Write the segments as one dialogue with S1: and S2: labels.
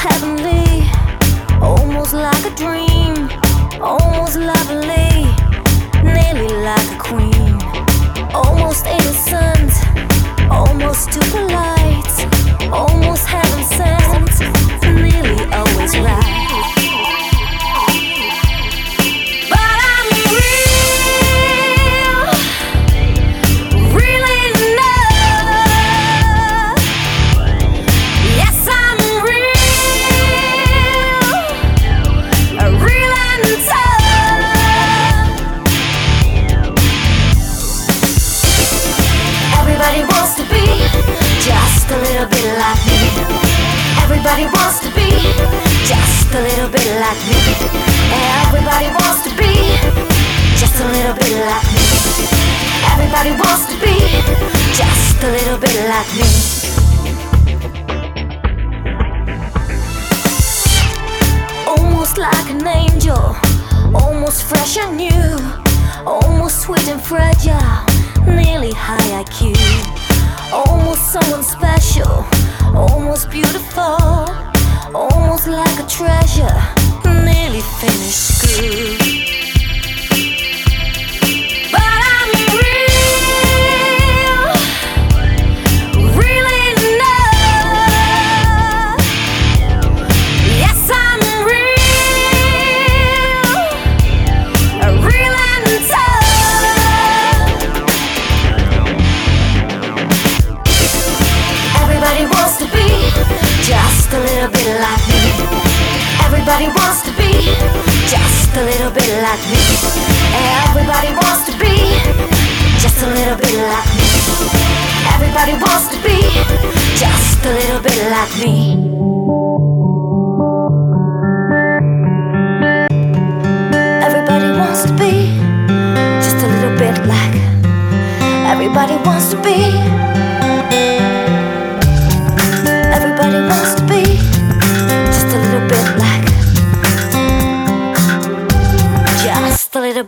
S1: heavenly, almost like a dream, almost lovely, nearly like a queen, almost innocent, almost too polite. Everybody wants to be just a little bit like me. Everybody wants to be just a little bit like me. Everybody wants to be just a little bit like me. Almost like an angel, almost fresh and new, almost sweet and fragile, nearly high IQ, a treasure, nearly finished school. But I'm real, really enough. Yes, I'm real, real and tough. Everybody wants to be just a little bit like. Everybody wants to be just a little bit like me. Everybody wants to be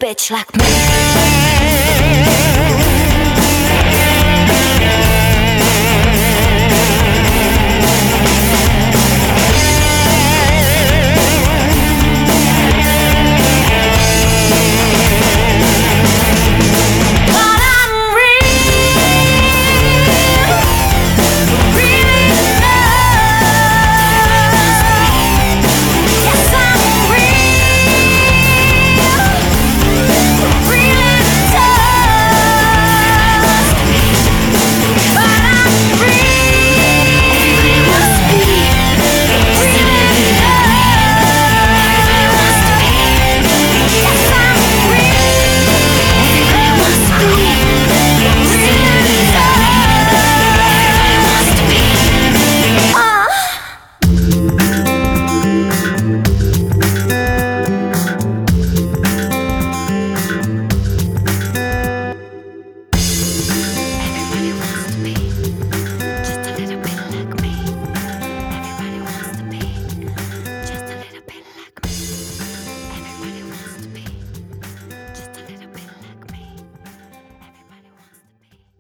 S1: bitch like me.